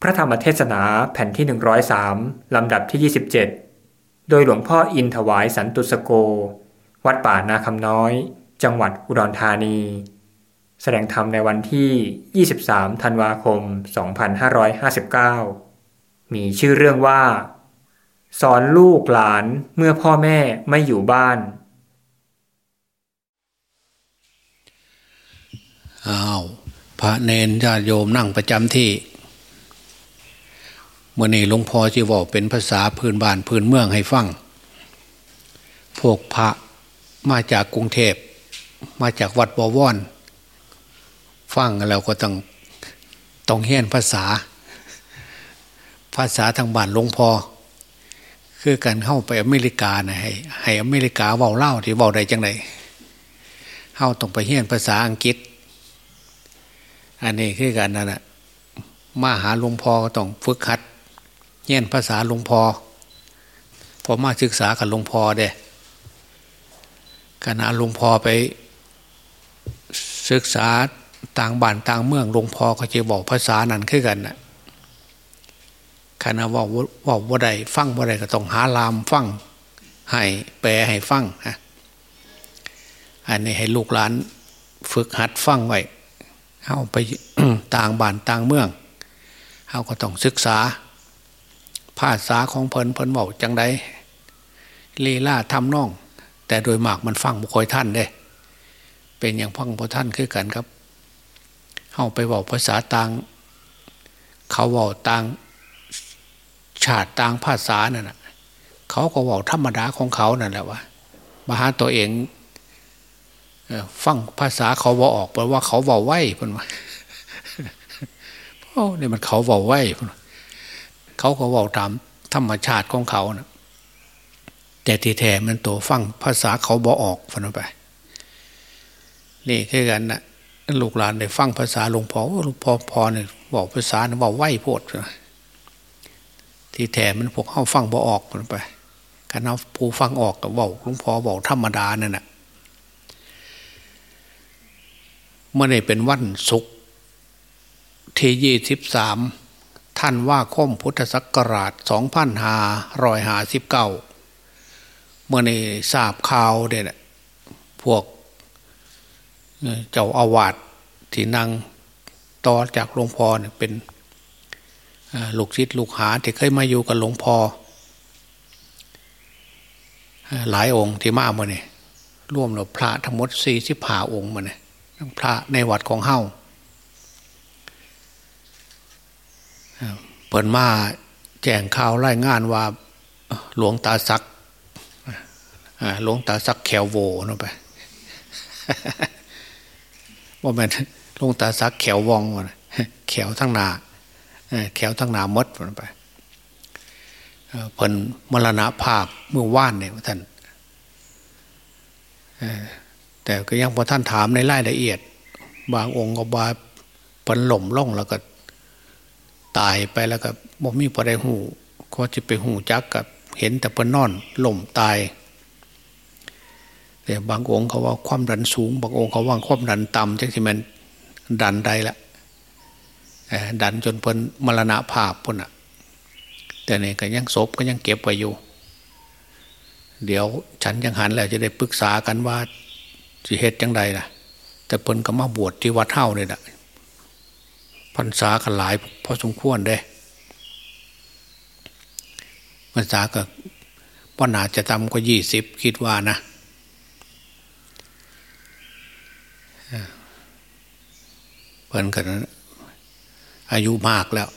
พระธรรมเทศนาแผ่นที่ 103 ลำดับที่ 27 โดยหลวงพ่ออินถวายสันตุสโก วัดป่านาคำน้อย จังหวัดอุดรธานี แสดงธรรมในวันที่ 23 ธันวาคม 2559 มีชื่อเรื่องว่า สอนลูกหลานเมื่อพ่อแม่ไม่อยู่บ้านอ้าวพระเนนญาติโยมนั่งประจำที่ เมื่อนี้หลวงพ่อจีบอกเป็นภาษาพื้นบ้านพื้นเมืองให้ฟังพวกพระมาจากกรุงเทพมาจากวัดบวรฟังแล้วก็ต้องต้องเฮียนภาษา ภาษาทางบ้านหลวงพ่อคือการเข้าไปอเมริกานะให้ให้อเมริกาเบาเล่าที่เบาใดจังไดเข้าต้องไปเฮียนภาษาอังกฤษ อันนี้คือกันนั่นแหะมาหาหลวงพ่อก็ต้องฝึกหัด เฮียนภาษาหลวงพ่อพอมาศึกษากับหลวงพ่อเด้ขณะหลวงพ่อไป ศึกษาต่างบ้านต่างเมืองหลวงพ่อก็จะบอกภาษานั้นคือกันนะขณะว่าว่าว่าใดฟังว่าใดก็ต้องหาลามฟังให้แปลให้ฟังฮะอันนี้ให้ลูกหลานฝึกหัดฟังไว้เอาไปต่างบ้านต่างเมืองเขาก็ต้องศึกษา ภาษาของเพลินเพิ่นบอกจังไดลีลาทำน่อง แต่โดยมากมันฟังบุคคลท่านเด้ เป็นอย่างฟังพอท่านคือกันครับเข้าไปบอกภาษาต่าง เขาบอกต่างชาติต่างภาษานั่นนะเขาก็บอกธรรมดาของเขานั่นแหละว่ามาหาตัวเองฟังภาษาเขาบอกออกแปลว่าเขาบอกไหวเพิ่นว่าโอ้เนี่ยมันเขาบอกไหวเขาก็บอกตามธรรมชาติของเขานะแต่ทีแท้มันตัวฟังภาษาเขาบอออกฟันไปนี่คือกันนะลูกหลานได้ฟังภาษาหลวงพ่อหลวงพ่อพอเนี่ยบอกภาษาเนี่ยบอกไหวโพดที่แท้มันพวกเข้าฟังบอออกฟันไปการเอาผู้ฟังออกกับบอกหลวงพ่อบอกธรรมดานั่นแหะเมื่อในเป็นวันศุกร์ที่ยี่สิบสาม ท่านว่าคมพุทธศักราชสองพันหารอยหาสิบเก้าเมื่อในทราบข่าวเนี่ยพวกเจ้าอาวาสที่นั่งต่อจากหลวงพ่อเนี่ยเป็นลูกศิษย์ลูกหาที่เคยมาอยู่กับหลวงพ่อหลายองค์ที่มาเมื่อนี่ร่วมแล้วพระทั้งหมดสี่สิบห้าองค์มาเนี่ยพระในวัดของเฮ้า เปิดมาแจ้งข่าวรายงานว่าหลวงตาซักหลวงตาซักแขวโวนั่นไปว่ามันหลวงตาซักแขววองแขวทั้งนาแขวทั้งนามดไปเพิ่นมรณภาพเมื่อว่านเนี่ยท่านแต่ก็ยังพอท่านถามในรายละเอียด บางองค์ก็บาปันหล่มล่องแล้วก็ ตายไปแล้วก็บ่มีพอได้หูก็จะไปหูจักกับเห็นแต่เพิ่นนอนล่มตาย แต่บางองค์เขาว่าความดันสูง บางองค์เขาว่าความดันต่ำจังที่มันดันได้ละดันจนเพิ่นมรณะภาพพุ่นอะ แต่เนี่ยก็ยังศพก็ยังเก็บไว้อยู่ เดี๋ยวฉันยังหันแล้วจะได้ปรึกษากันว่าสิเหตุจังใดล่ะ แต่เพิ่นก็มาบวชที่วัดเท่าเนี่ยแหละ พรรษากันหลายพอสมควรได้พรรษาก็ป้อนาจะทำก็ยี่สิบคิดว่านะเพิ่นกันอายุมากแล้ว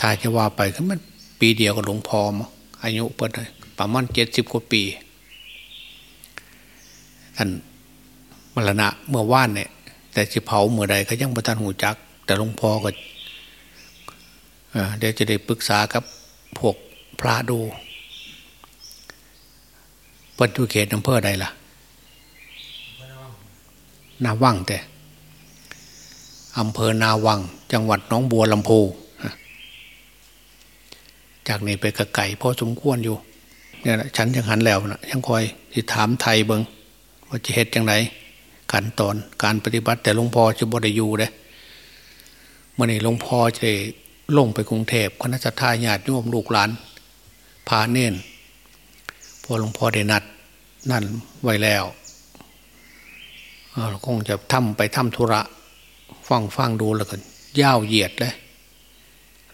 ถ้าจะว่าไปก็มันปีเดียวกับหลวงพ่อมอายุเพิ่นประมาณเจ็ดสิบกว่าปี ท่านมรณะเมื่อว่านเนี่ย แต่จะเผาเมื่อใดก็ยังประทานหูจัก แต่หลวงพ่อก็เดี๋ยวจะได้ปรึกษากับพวกพระดูปัจจุเขตอำเภอใดล่ะนาวังแต่อำเภอนาวัง จังหวัดน้องบัวลำพูจากนี้ไปกระไก่พอสมควรอยู่เนี่ยฉันยังหันแล้วนะยังคอยที่ถามไทยเบิงว่าจะเหตุยังไงขั้นตอนการปฏิบัติแต่หลวงพ่อจะบริยูเด้เมื่อนี้หลวงพ่อจะลงไปกรุงเทพคณะทาญาติโยมลูกหลาน พาเน่นพอหลวงพ่อได้นัดนั่นไว้แล้วคงจะทำไปทำธุระ ฟังฟังดูแล้วกันย่าวเหยียดเลย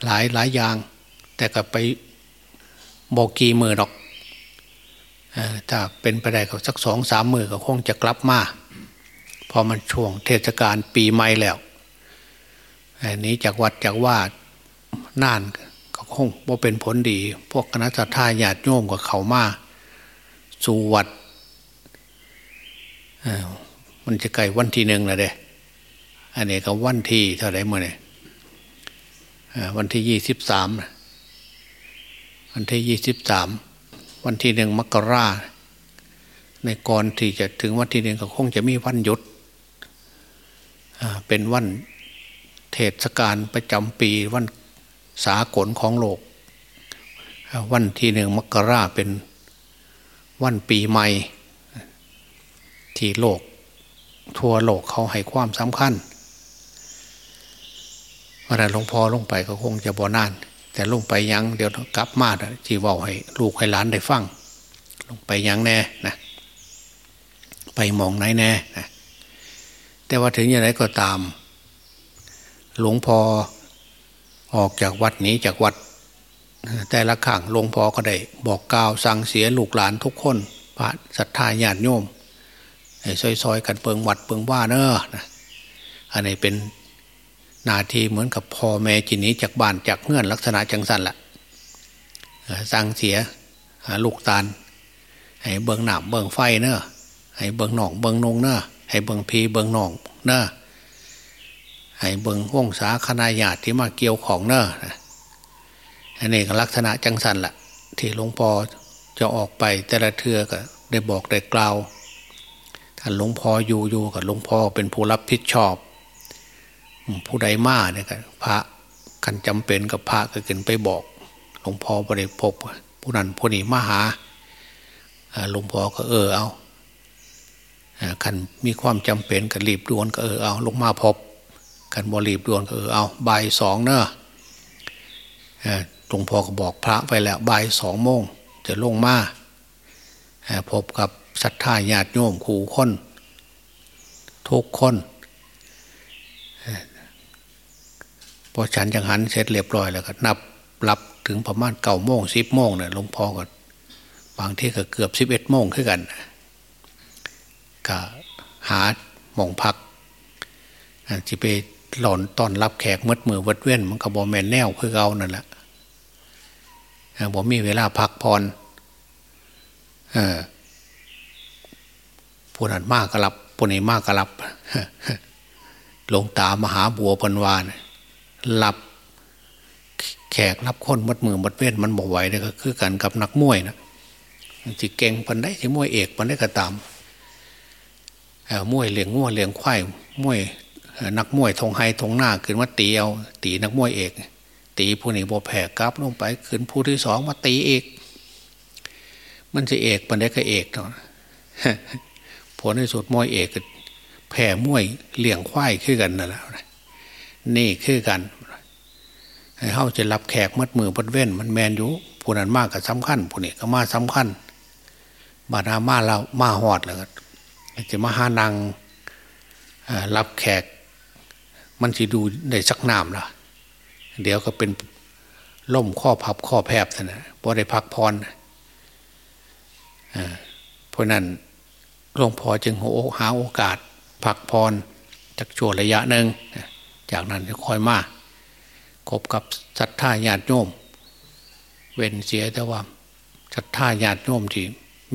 หลายหลายอย่าง แต่ก็ไปบอกกี่มือดอกถ้าเป็นไปได้ก็สักสองสามมือก็คงจะกลับมา พอมันช่วงเทศกาลปีใหม่แล้ว อันนี้จากวัดจากว่าน่านก็คงว่าเป็นผลดี พวกคณะทาญาติโยมกับเขามาสู่วัดมันจะไกลวันที่หนึ่งแล้วเด้อันนี้ก็วันที่เท่าไรเมื่อเนี่ยวันที่ยี่สิบสามวันที่ยี่สิบสามวันที่หนึ่งมกราในก่อนที่จะถึงวันที่หนึ่งก็คงจะมีวันหยุดเป็นวัน ศกาลประจำปีวันสากลของโลก วันที่หนึ่งมกราเป็นวันปีใหม่ ที่โลก ทั่วโลกเขาให้ความสำคัญวันนั้นหลวงพ่อลงไปก็คงจะบ่นาน แต่ลงไปยังเดี๋ยวกลับมาที่ว่าให้ลูกให้หลานได้ฟังลงไปยังแน่นะไปมองไหนแน่นะแต่ว่าถึงอย่างไรก็ตาม หลวงพ่อออกจากวัดนี้จากวัด แต่ละขังหลวงพ่อก็ได้ บอกกล่าวสั่งเสียลูกหลานทุกคนพระศรัทธาญาติโยมให้ซอยๆกันเปิงวัดเปิงว่าเนอะอันนี้เป็นนาทีเหมือนกับพ่อแม่จินี้จากบ้านจากเงื่อนลักษณะจังสันละสั่งเสียลูกตาลให้เบิงหนามเบิงไฟเนอะให้เบิงหนองเบิงนงเนอะให้เบิงพีเบิงหนองเนอะ ให้เบิงห้องสาคณาญาติที่มาเกี่ยวของเนอะอันนี้ก็ลักษณะจังสันละที่หลวงพ่อจะออกไปแต่ละเทือก็ได้บอกได้กล่าวท่านหลวงพ่ออยู่อยู่กับหลวงพ่อเป็นผู้รับผิดชอบ ผู้ใดมาเนี่ยกันพระกันจำเป็นกับพระก็เกินไปบอก หลวงพ่อบริพบผู้นั้นผู้นี้มาหาหลวงพ่อก็เออเอาคันมีความจำเป็นกับรีบด่วนก็เออเอาลงมาพบ คันบรีบด่วนก็เออเอาบ่ายสองเนอะหลวงพ่อก็บอกพระไปแล้วบ่ายสองโมงจะลงมาพบกับศรัทธาญาติโยมขู่คนทุกคนพอฉันจังหันเสร็จเรียบร้อยแล้วก็นับรับถึงประมาณเก้าโมงสิบโมงเนี่ยหลวงพ่อก็บางที่ก็เกือบสิบเอ็ดโมงขึ้นกันก็หาหมองพักที่ไป หล่อนตอนรับแขกมืดมือวัดเว้นมันก็บอแมนแนวคือเอานั่นแหละบอกมีเวลาพักพรผู้นั้นมากกรับผู้นี้มากกรับหลวงตามหาบัวพันวานหลับแขกรับคนมัดมือมัดเว้นมันบอกไหวเลยก็คือกันกับนักมวยนะจิเก่งปันได้ที่มวยเอกปันได้ก็ตามมวยเลี้ยงงัวเลี้ยงควายมวย นักมวยทงไฮทงหน้าขึ้นมาตีเอาตีนักมวยเอก ตีผู้นี้บแผ่กลับลงไปขึ้นผู้ที่สองมาตีเอกมันจะเอกปันได้ก็เอกเนาะผลในสุดมวยเอกแผ่มวยเลี้ยงควายขึ้นกันนั่นแหละนี่คือกันให้เขาจะรับแขกมัดมือพัดเว้น มันแมนอยู่ผู้นั้นมากกับสำคัญผู้นี้ก็มาสำคัญบาดามาเรามาหอดเลยจะมาหานางรับแขก มันจะดูได้สักน้ำละเดี๋ยวก็เป็นล่มข้อพับข้อแพบนะพอได้พักพรเพราะนั้นหลวงพ่อจึงหาโอกาสพักพรจากช่วระยะหนึ่งจากนั้นจะคอยมาคบกับศรัทธาญาติโยม เว้นเสียแต่ว่าศรัทธาญาติโยมที่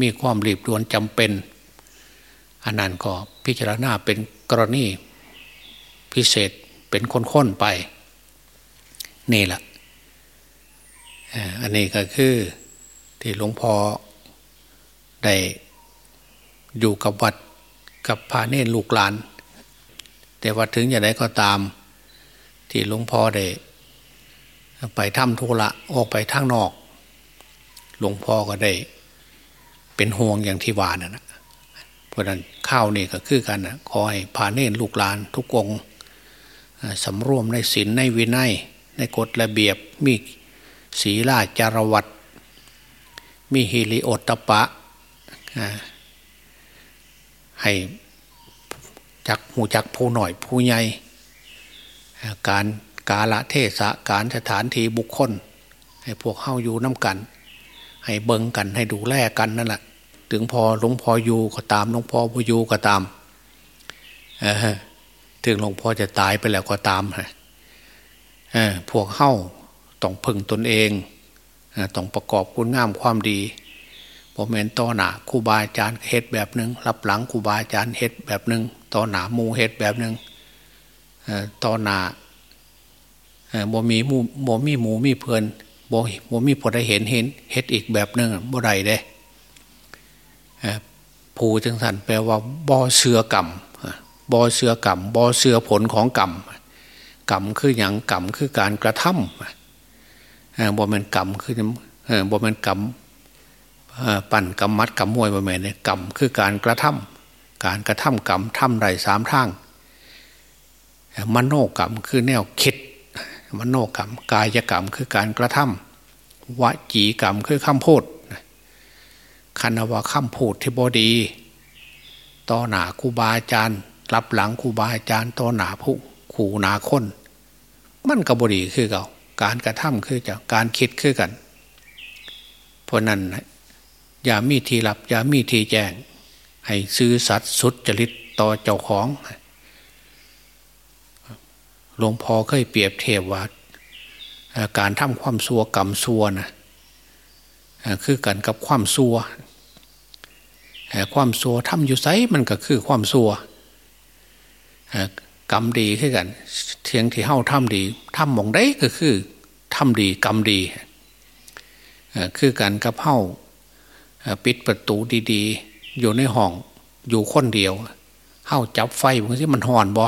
มีความรีบด่วนจำเป็นอันนั้นก็พิจารณาเป็นกรณี พิเศษเป็นค้นๆไป นี่แหละอันนี้ก็คือที่หลวงพ่อได้อยู่กับวัดกับพาเนรลูกหลาน แต่ว่าถึงอย่างไรก็ตาม ที่หลวงพ่อได้ไปทำธุระออกไปทางนอก หลวงพ่อก็ได้ เป็นห่วงอย่างที่วานะนะเพราะนั้นข้าวนี่ก็คือกันนะขอให้พาเนรลูกหลานทุกอง สำรวมในศีลในวินัย ในกฎระเบียบมีศีลาจารวัตมีฮิริโอตปะ ให้จักหูจักผู้หน่อยผู้ใหญ่การกาละเทศะการสถานที่บุคคล ให้พวกเข้าอยู่น้ากัน ให้เบิงกันให้ดูแลกันนั่นแหละถึงพอหลวงพ่ออยู่ก็ตามหลวงพ่อผู้อยู่ก็ตาม ถึงหลวงพ่อจะตายไปแล้วก็ตามฮะพวกเข้าต้องพึ่งตนเองต้องประกอบคุณงามความดีพอเมนต่อหนาครูบาอาจารย์เฮ็ดแบบหนึ่งรับหลังครูบาอาจารย์เฮ็ดแบบหนึ่งต่อหนามูเฮ็ดแบบหนึ่งต่อหนาบ่มีมูบ่มีหมูมีเพลินบ่บ่มีพอได้เห็นเห็นเฮ็ดอีกแบบหนึ่งบ่ได้เด้ผูจังสันแปลว่าบ่อเสือกรรม บ่อเสือกรรมบ่อเสือผลของกรรมกรรมคืออย่างกรรมคือการกระทำบ่เป็นกรรมคือบ่เป็นกรรมปั่นกรรมมัดกรรมมวยบ่แม่เนี่ยกรรมคือการกระทำการกระทำกรรมทำไรสามทางมโนกรรมคือแนวคิดมโนกรรม กายกรรมคือการกระทำวจีกรรมคือคำพูดคันว่าคำพูดที่บอดี ต่อหนาครูบาอาจารย์ รับหลังครูบาอาจารย์ต่อหนาผู้ขู่นาคนมันกับบดีคือเก่าการกระทำคือจะการคิดคือกัน เพราะนั้นอย่ามีทีรับอย่ามีทีแจ้ง ให้ซื้อสัตว์สุดจริตต่อเจ้าของหลวงพ่อเคยเปรียบเทียบว่าการทำความซัวกรรมซัวนะคือกันกับความซัวความซัวทำอยู่ไซมันก็คือความซัว กรรมดีคือกัน เทียงที่เฮ้าทำดีทำมองได้ก็คือทำดีกรรมดี คือกันกับเฮ้าปิดประตูดีๆ อยู่ในห้องอยู่คนเดียวเฮ้าจับไฟบางทีมันห่อนบ่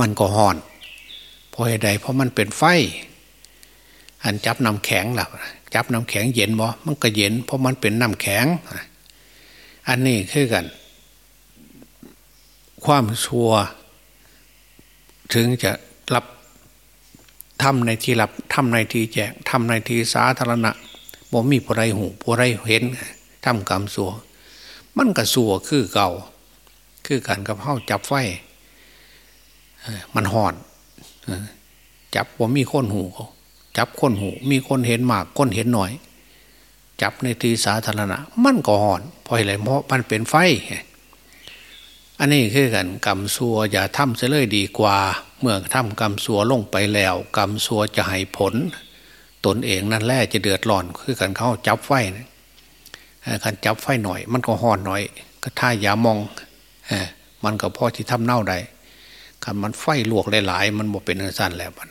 มันก็ห่อนเพราะใดเพราะมันเป็นไฟ อันจับน้ำแข็งล่ะจับน้ำแข็งเย็นบ่มันก็เย็น เพราะมันเป็นน้ำแข็ง อันนี้คือกัน ความชัวถึงจะรับทำในที่รับทำในที่แจกทำในที่สาธารณะบ่มีผู้ใดหูผู้ใดเห็นทำกรรมสัวมันก็สัวคือเก่า คือกันกับเข้าจับไฟมันหอนจับว่มีคนหูจับคนหู มีคนเห็นมากคนเห็นหน่อย จับในที่สาธารณะ มันก็หอนพออะไรเพราะมันเป็นไฟ อันนี้คือกันกรรมซัวอย่าทำเสียเลยดีกว่า เมื่อทำกรรมซัวลงไปแล้ว กรรมซัวจะให้ผล ตนเองนั่นแหละจะเดือดร้อนคือกันเขาจับไฟการจับไฟหน่อย มันก็ห่อนหน่อย ก็ถ้าอย่ามองมันก็พอที่ทำเน่าได้คันมันไฟลวกหลายๆมันบ่เป็นสั้นแล้วมัน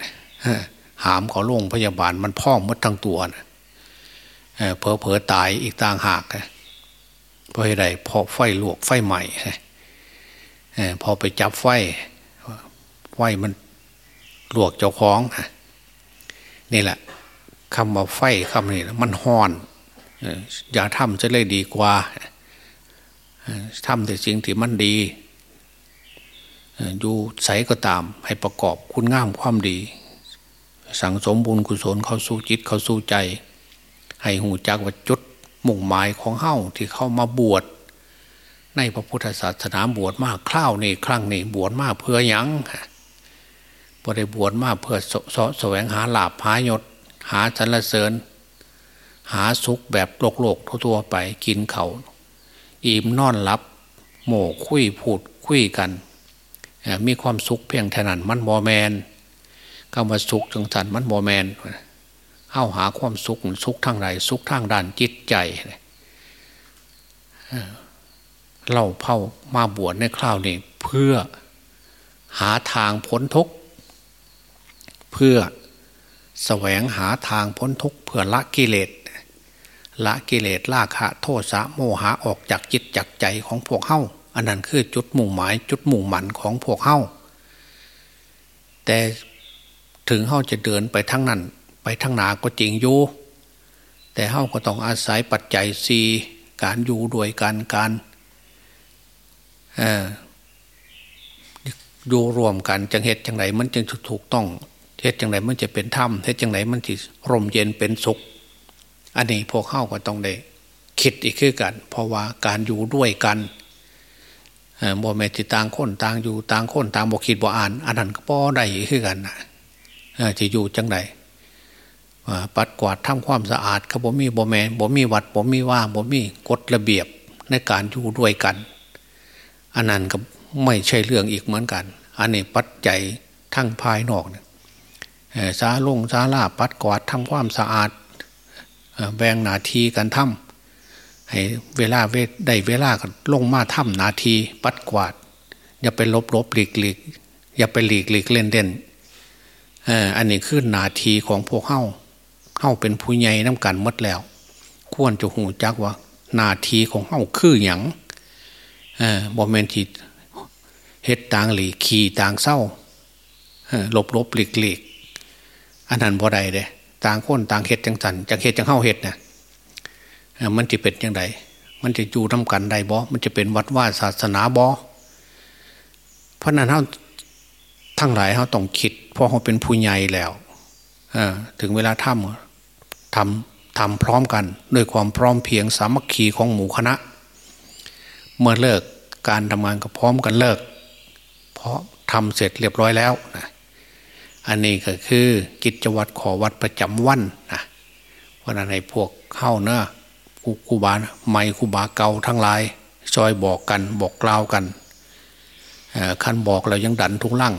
หามเขาลงพยาบาลมันพ่องมดทั้งตัวนะเพอเพอตายอีกต่างหากเพราะอะไรเพอไฟลวกไฟใหม่ พอไปจับไฟไฟมันลวกเจ้าของนี่แหละคำว่าไฟคำนี้มันห่อนอย่าทำจะเลยดีกว่าทำแต่สิ่งที่มันดีอยู่ใสก็ตามให้ประกอบคุณงามความดี สั่งสมบุญกุศลเข้าสู่จิตเข้าสู่ใจ ให้หูจักว่าจุดมุ่งหมายของเฮ้าที่เข้ามาบวช ในพระพุทธศาสนาบวชมากคร่าวนี่ครั้งนี่บวชมากเพื่อยังพอได้บวชมากเพื่อสแสวงหาลาภหายศ หาสรรเสริญ หาสุขแบบโลกโลกทั่วไปกินเขาอิ่มนอนหลับ โม่คุยพูดคุยกัน มีความสุขเพียงแค่นั้นมันบอแมนคำว่าสุขจังสันมันบอแมนเข้าหาความสุขสุขทางใดสุขทางด้านจิตใจ เล่าเผามาบวชในคราวนี้เพื่อหาทางพ้นทุกข์เพื่อแสวงหาทางพ้นทุกข์เพื่อละกิเลสละกิเลสละคะโทษสะโมหะออกจากจิตจากใจของพวกเฮ้าอันนั้นคือจุดมุ่งหมายจุดมุ่งหมันของพวกเฮ้าแต่ถึงเฮ้าจะเดินไปทั้งนั้น ไปทั้งหนาก็จริงอยู่แต่เฮ้าก็ต้องอาศัยปัจจัยสีการอยู่ด้วยกันการ อยู่รวมกันจังเหตุจังไหนมันจึงถูกต้องเฮ็ดจังไรมันจะเป็นถ้ำเฮ็ดจังไรมันจะร่มเย็นเป็นสุข อันนี้พวกเข้าก็ต้องได้คิดอีกคือกัน เพราะว่าการอยู่ด้วยกันบ่แม่ติต่างคนต่างอยู่ต่างคนต่างบ่คิดบ่อ่านอันนั้นก็บ่ได้คือกันนะจะอยู่จังไดปัดกวาดทำความสะอาดเขาบ่มีบ่แม่บ่มีวัดบ่มีว่าบ่มีกฎระเบียบในการอยู่ด้วยกัน อันนั้นก็ไม่ใช่เรื่องอีกเหมือนกัน อันนี้ปัจจัยทั้งภายนอกเนี่ยสาลงสาลาปัดกวาดทำความสะอาดแบ่งนาทีกันทำให้เวลาเวได้เวลาก็ลงมาทำนาที ปัดกวาด อย่าไปลบลบหลีกหลีกอย่าไปหลีกหลีกเล่นเด่นอันนี้คือนาทีของพวกเข้าเข้าเป็นผู้ใหญ่น้ำกันมดแล้ว ควรจะหูจักว่า นาทีของเข้าคืออย่าง บอมเมนจิตเฮ็ดต่างหลีขี่ต่างเศร้าหลบลบหลีกหลีกอันนั้นบ่ได้เด้ต่างคนต่างเฮ็ดจังสันจังเฮ็ดจังเข้าเฮ็ดเนี่ยมันจะเป็นยังไงมันจะอยู่ทำกันได้บ่มันจะเป็นวัดว่าศาสนาบ่เพราะนั้นเขาทั้งหลายเขาต้องคิดเพราะเขาเป็นผู้ใหญ่แล้วถึงเวลาทำทำทำพร้อมกัน ด้วยความพร้อมเพียงสามัคคีของหมู่คณะ เมื่อเลิกการทำงานก็พร้อมกันเลิก เพราะทำเสร็จเรียบร้อยแล้วนะอันนี้ก็คือกิจวัตรขอวัดประจำวันนะเพราะนั้นให้พวกเข้าเนะครูบาไม่คูบาเก่าทั้งหลายซอยบอกกันบอกกล่าวกันคันบอกเรายังดันทุกลั่ง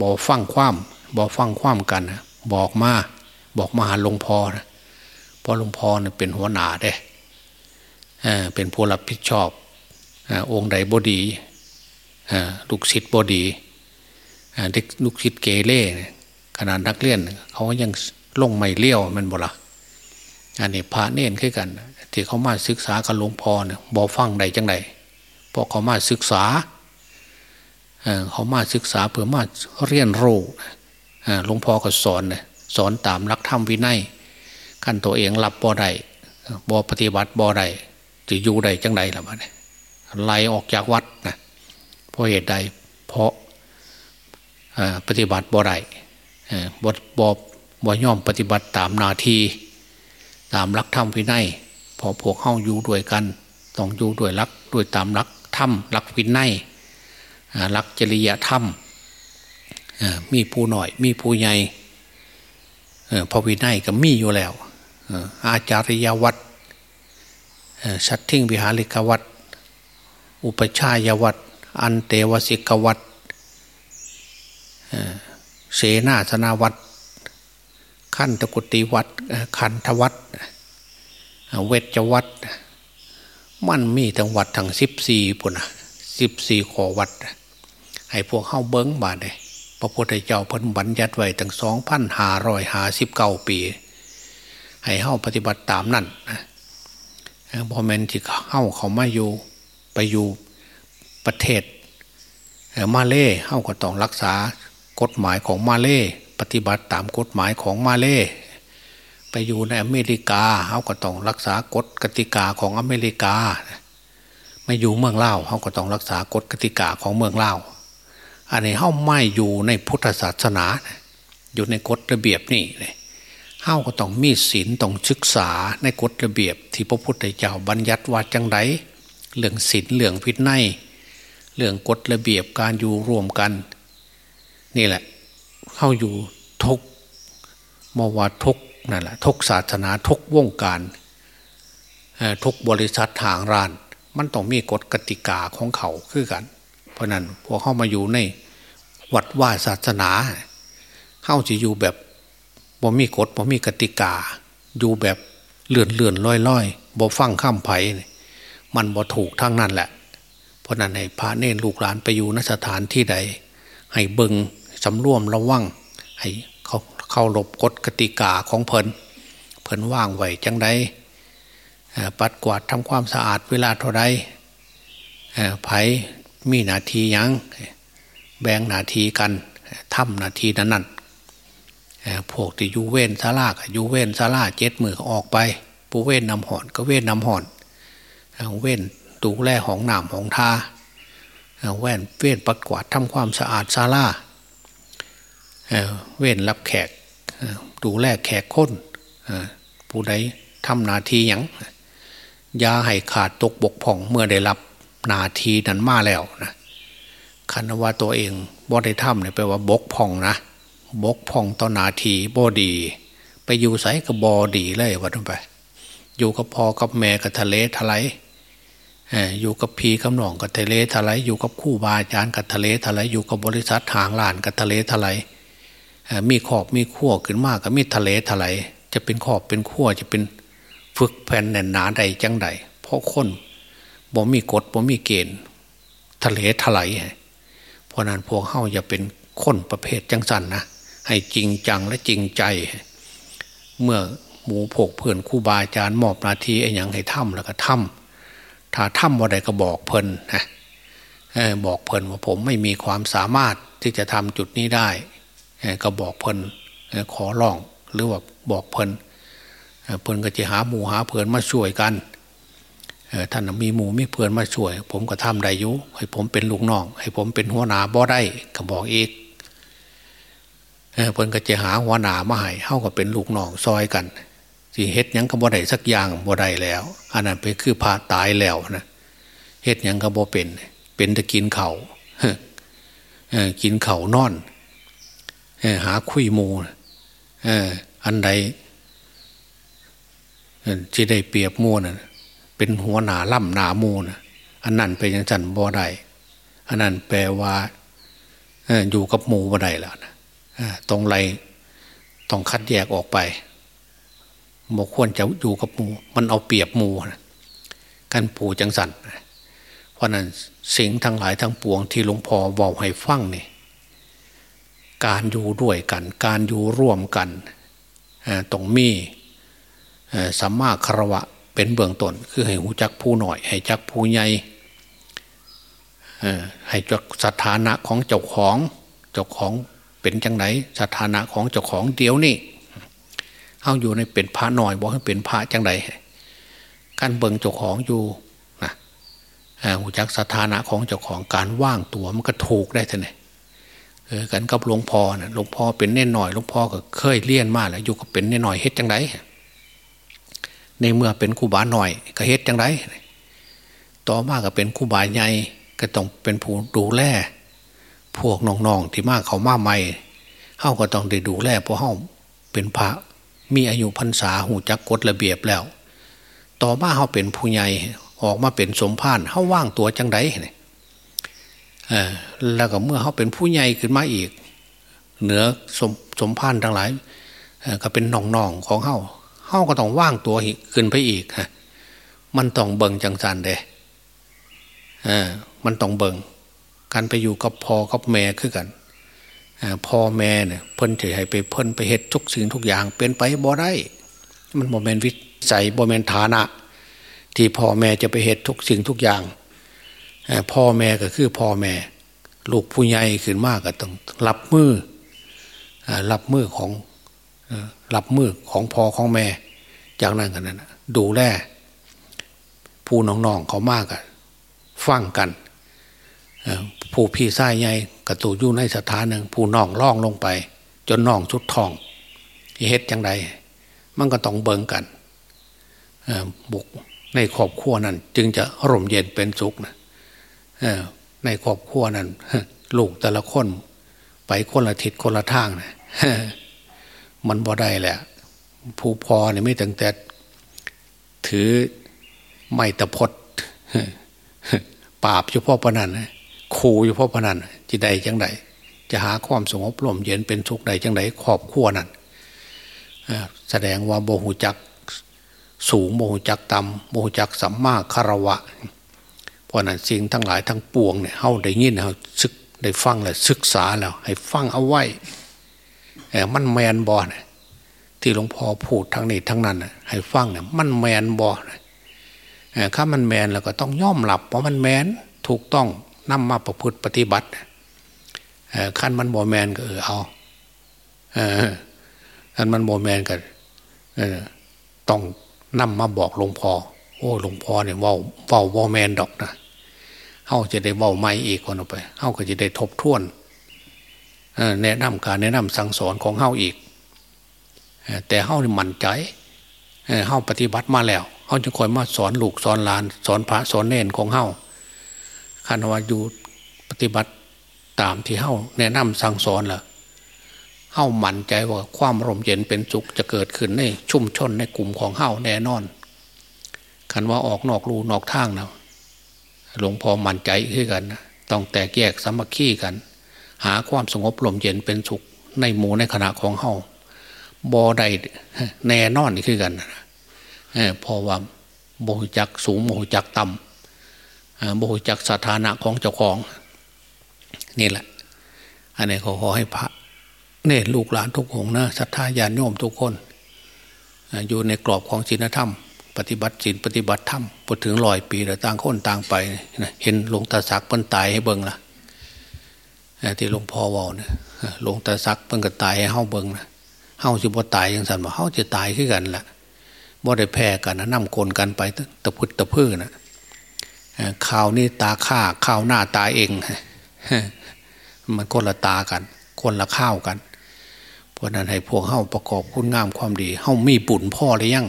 บอกฟังความบอกฟังความกันบอกมาบอกมาหาหลวงพ่อนะเพราะหลวงพ่อเนี่ยเป็นหัวหน้าเด้เป็นผู้รับผิดชอบ องค์ใดบดีลูกศิษย์บดีเด็กลูกศิษย์เกเร่ขนาดนักเรียนเขายังลงไม่เลี้ยวมันบ่ละอันนี้พระเน้นขึ้นกันที่เขามาศึกษากับหลวงพ่อเนี่ยบอฟังใดจังใดเพราะเขามาศึกษาเขามาศึกษาเพื่อมาเรียนรู้หลวงพ่อก็สอนเนี่ยสอนตามรักธรรมวินัยขั้นตัวเองรับบ่ได้บ่ปฏิบัติบ่ได้จะอยู่ใดจังใดล่ะมัน ไหลออกจากวัดนะเพราะเหตุใด เพราะปฏิบัติบ่ได้บทบบ่ย่อมปฏิบัติตามนาที ตามรักธรรมวินัยพอพวกเข้าอยู่ด้วยกัน ต้องอยู่ด้วยรักด้วยตามรักธรรมรักวินัยรักจริยธรรมมีผู้หน่อย มีผู้ใหญ่พอวินัยก็มีอยู่แล้วอาจาริยวัดชัดทิ้งวิหาริกวัด อุปชายวัดอันเตวสิกวัดเสนาสนาวัดขันตกุติวัดขันทวัดเวชวัดมันมีทั้งวัดทั้งสิบสี่ปุ่นสิบสี่ขอวัด ให้พวกเข้าเบิ้งบาดเลยพระพุทธเจ้าพันบัญญัติไว้ตั้งสองพันห้าร้อยห้าสิบเก้าปี ให้เข้าปฏิบัติตามนั่นพอแมนที่เข้าเขามาอยู่ ไปอยู่ประเทศมาเล่เข้าก็ต้องรักษากฎหมายของมาเล่ปฏิบัติตามกฎหมายของมาเล่ไปอยู่ในอเมริกาเขาก็ต้องรักษากฎกติกาของอเมริกาไม่อยู่เมืองเล่าเขาก็ต้องรักษากฎกติกาของเมืองเล่าอันนี้เขาไม่อยู่ในพุทธศาสนา อยู่ในกฎระเบียบนี่เลยเขาก็ต้องมีศีลต้องศึกษาในกฎระเบียบ ที่พระพุทธเจ้าบัญญัติว่าจังได เรื่องศีลเรื่องพิษในเรื่องกฎระเบียบการอยู่ร่วมกัน นี่แหละเข้าอยู่ทุกมาวาทุกนั่นแหละทุกศาสนาทุกวงการทุกบริษัททางร้าน มันต้องมีกฎกติกาของเขาคือกัน เพราะนั้นพอเข้ามาอยู่ในวัดว่าศาสนาเข้าจะอยู่แบบบ่มีกฎบ่มีกติกา อยู่แบบเลื่อนเลื่อนลอยลอยบ่ฟังข้ามไผ่ มันบ่ถูกทั้งนั้นแหละ เพราะนั้นให้พระเนรลูกหลานไปอยู่นสถานที่ใด ให้เบิงสำรวมระวังให้เขาเข้าหลบกฎกติกาของเพลินเพลินว่างไหวจังไดปัดกวาดทำความสะอาดเวลาเท่าไรไผมีนาทียังแบ่งนาทีกันทำนาทีนั้นนั่นพวกที่ยูเว้นซาลากยูเว้นซาลาเจ็ดมือออกไปปูเว้นนำหอนก็เว้นนำหอน เว้นตูแล่หองหนามหองทาแว่นเว้นปัดกวาดทำความสะอาดซาลาเว้นรับแขกดูแลแขกคนผู้ใดทำนาทีอย่างยาให้ขาดตกบกพ่องเมื่อได้รับนาทีนั้นมาแล้วนะคันว่าตัวเองบ่ได้ทำเนี่ยแปลว่าบกพ่องนะบกพ่องต่อนาทีบอดี ไปอยู่ใส่กับบอดีเลยว่าต้องไป อยู่กับพอกับแม่กับทะเลทลาย อยู่กับพีกับหนองกับทะเลทลายอยู่กับคู่บาอาจารย์กับทะเลทลายอยู่กับบริษัททางลานกับทะเลทลายมีขอบมีขั้วขึ้นมากกับมีทะเลทลายจะเป็นขอบเป็นขั้วจะเป็นฝึกแผ่นแน่นหนาใดจังใดเพราะคนบ่มีกฎบ่มีเกณฑ์ ทะเลทลายเพราะนั้นพวกเข้าจะเป็นคนประเภทจังสันนะให้จริงจังและจริงใจ เมื่อหมูผกเพื่อนคู่บาอาจารย์มอบนาทีไอ้ยังให้ทำแล้วก็ทำ ถ้าทำว่าใดก็บอกเพิ่นนะบอกเพิ่นว่าผมไม่มีความสามารถที่จะทำจุดนี้ได้ก็บอกเพิ่นขอร้องหรือว่าบอกเพิ่นเพิ่นก็จะหาหมู่หาเพื่อนมาช่วยกันท่านมีหมู่มีเพื่อนมาช่วย ผมก็ทำได้ยุให้ผมเป็นลูกน้อง ให้ผมเป็นหัวหน้าบ่ได้ก็บอกอีกเพิ่นก็จะหาหัวหน้ามาให้เท่ากับเป็นลูกน้องซอยกัน สิเฮ็ดยังก็บ่ได้สักอย่างบ่ได้แล้วอันนั้นไปคือพาตายแล้วนะเฮ็ดยังก็บ่เป็น เป็นต่กินเขา่ากินเข่านอนหาคุยมูอันใดที่ได้เปรียบมูนะเป็นหัวหนาล่ำหนามูนะอันนั้นเป็นอย่างจันบ่ได้อันนั้นแปลว่าอยู่กับมูบ่ได้แล้วนะตรงไรต้องคัดแยกออกไป บกควรจะอยู่กับมูมันเอาเปรียบมูนะกันปูจังสันเพราะนั้นสิ่งทั้งหลายทั้งปวงที่หลวงพ่อบอกให้ฟังนี่การอยู่ด้วยกัน การอยู่ร่วมกันต้องมีสัมมาคารวะเป็นเบื้องต้นคือให้หูจักผู้หน่อย ให้จักผู้ใหญ่ให้จักสถานะของเจ้าของ เจ้าของเป็นจังไหนสถานะของเจ้าของเดียวนี่ เอาอยู่ในเป็นพระหน่อยบอกให้เป็นพระจังไหนการเบิ่งเจ้าของอยู่นะหูจักสถานะของเจ้าของการว่างตัวมันก็ถูกได้ท่านเนี่ยกันกับหลวงพ่อนะหลวงพ่อเป็นเน่นหน่อยหลวงพ่อก็เคยเลี้ยนมาแล้วอยู่ก็เป็นเน่นหน่อยเฮ็ดจังไดในเมื่อเป็นครูบาหน่อยก็เฮ็ดจังไดต่อมาก็เป็นครูบาใหญ่ก็ต้องเป็นผู้ดูแลพวกน้องๆที่มากเขามาใหม่เฮาก็ต้องได้ดูแลเพราะเฮาเป็นพระ มีอายุพรรษาหูจักกฎระเบียบแล้ว ต่อมาเฮาเป็นผู้ใหญ่ออกมาเป็นสมภารเฮาว่างตัวจังไดเนี่ยแล้วก็เมื่อเขาเป็นผู้ใหญ่ขึ้นมาอีก เหนือสมสมพันธ์ทั้งหลายก็เป็นน่องๆของเขาเขาก็ต้องว่างตัวขึ้นไปอีกฮะมันต้องเบิ่งจังสันเดอมันต้องเบิ่งการไปอยู่กับพ่อกับแม่คือกัน พ่อแม่เนี่ยเพิ่นจะให้ไปเพิ่นไปเฮ็ดทุกสิ่งทุกอย่างเป็นไปบ่ได้ มันโมเมนวิจัยโมเมนฐานะ ที่พ่อแม่จะไปเฮ็ดทุกสิ่งทุกอย่างพ่อแม่ก็คือพ่อแม่ ลูกผู้ใหญ่ขึ้นมากก็ต้องรับมือรับมือของรับมือของพ่อของแม่ จากนั้นกันนั้นดูแลผู้น้องๆเขามากกันฟังกัน ผู้พี่ชายใหญ่กระตูอยู่ในสถานหนึ่งผู้น้องล่องลงไป จนน้องชุดทองเฮ็ดจังไดมันก็ต้องเบิงกันบุกในครอบครัวนั้น จึงจะร่มเย็นเป็นสุขนะในครอบครัวนั้นลูกแต่ละคน ไปคนละทิศคนละทางนะมันบ่ได้แหละ ผู้พอเนี่ยไม่ตั้งแต่ ถือไม่ตะพดปราบเฉพาะปนัน ขู่เฉพาะปนันจะใดจังใดจะหาความสงบลมเย็นเป็นสุขใดจังใดครอบครัวนั้นแสดงว่าโมหูจักสูงโมหูจักต่ำโมหูจักสัมมาคารวะเพราะนั้นสิ่งทั้งหลายทั้งปวงเนี่ยเฮาได้ยินเฮาศึกได้ฟังแล้วศึกษาแล้ว ให้ฟังเอาไว้แมันแมนบอนะที่หลวงพ่อพูดทั้งนี้ทั้งนั้นให้ฟังเนี่ยมันแมนบอนะถ้ามันแมนแล้วก็ต้องย่อมหลับเพราะมันแมนถูกต้อง นำมาประพฤติปฏิบัติขั้นมันบอแมนก็เออเอาขั้นมันบอแมนก็ต้องนำมาบอกหลวงพ่อโอ้หลวงพ่อเนี่ยว่าว้าว่าแมนดอกนะเขาจะได้เว้าไม่อีกคนออกไปเขาก็จะได้ทบทวนแนะนำการแนะนำสั่งสอนของเฮาอีกแต่เฮานี่มั่นใจเฮาปฏิบัติมาแล้วเฮาจะคอยมาสอนลูกสอนหลาน สอนพระสอนเนนของเฮา คันว่าอยู่ปฏิบัติตามที่เฮาแนะนำสั่งสอนล่ะเฮามั่นใจว่าความร่มเย็นเป็นสุขจะเกิดขึ้นในชุ่มชนในกลุ่มของเฮาแน่นอนคันว่าออกนอกรูนอกทางนะหลวงพ่อมั่นใจขึ้นกันนะต้องแตกแยกสามัคคีกัน หาความสงบลมเย็นเป็นสุขในหมู่ในขณะของเฮาบอใดแน่นอนนี่คือกันเพราะว่าโมหจักสูงโมหจักต่ำ โมหจักสถานะของเจ้าของ นี่แหละ อันนี้ขอขอให้พระเนตลูกหลานทุกองนะศรัทธาญาณโยมทุกคน อยู่ในกรอบของศีลธรรม ปฏิบัติศีลปฏิบัติธรรมพอถึงลอยปีแล้วต่างคนต่างไปเห็นหลวงตาศักเพิ่นตายให้เบิ่งละที่หลวงพ่อว่าเนี่ยหลวงตาศักเพิ่นก็ตายให้เฮาเบิ่งนะเฮาสิบ่ตายยังสันว่าเฮาจะตายขึ้นกันละบ่ได้แพ้กันนะน้ำกลกันไปตะพุดตะพื้นนะ ข่าวนี้ตาข้าข่าวหน้าตาเอง มันคนละตากัน คนละข้าวกัน เพราะนั้นให้พวกเฮาประกอบคุณงามความดีเฮามีบุญพ่อหรือยัง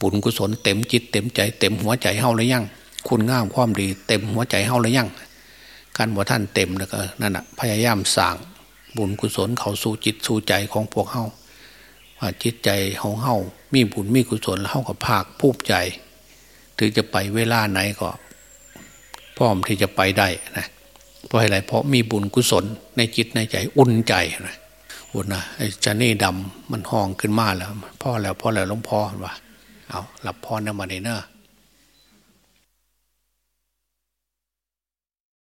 บุญกุศลเต็มจิต เต็มใจเต็มหัวใจเฮาหรือยังคุณงามความดี เต็มหัวใจเฮาหรือยังการบ่ท่านเต็มแล้วก็นั่นแหะพยายามสั่งบุญกุศลเขาสู่จิตสู่ใจของพวกเฮาว่าจิตใจของเฮามีบุญมีกุศลเฮากับภาคภูมิใจ ถึงจะไปเวลาไหนก็พร้อมที่จะไปได้นะเพราะอะไรเพราะมีบุญกุศลในจิตในใจอุ่นใจนะอุ่นนะไอ้จันนี่ดำมันห้องขึ้นมาแล้วพ่อแล้วพ่อแล้วหลวงพ่อว่าเอาหลับพ่อเนี่ยมาในเนอะ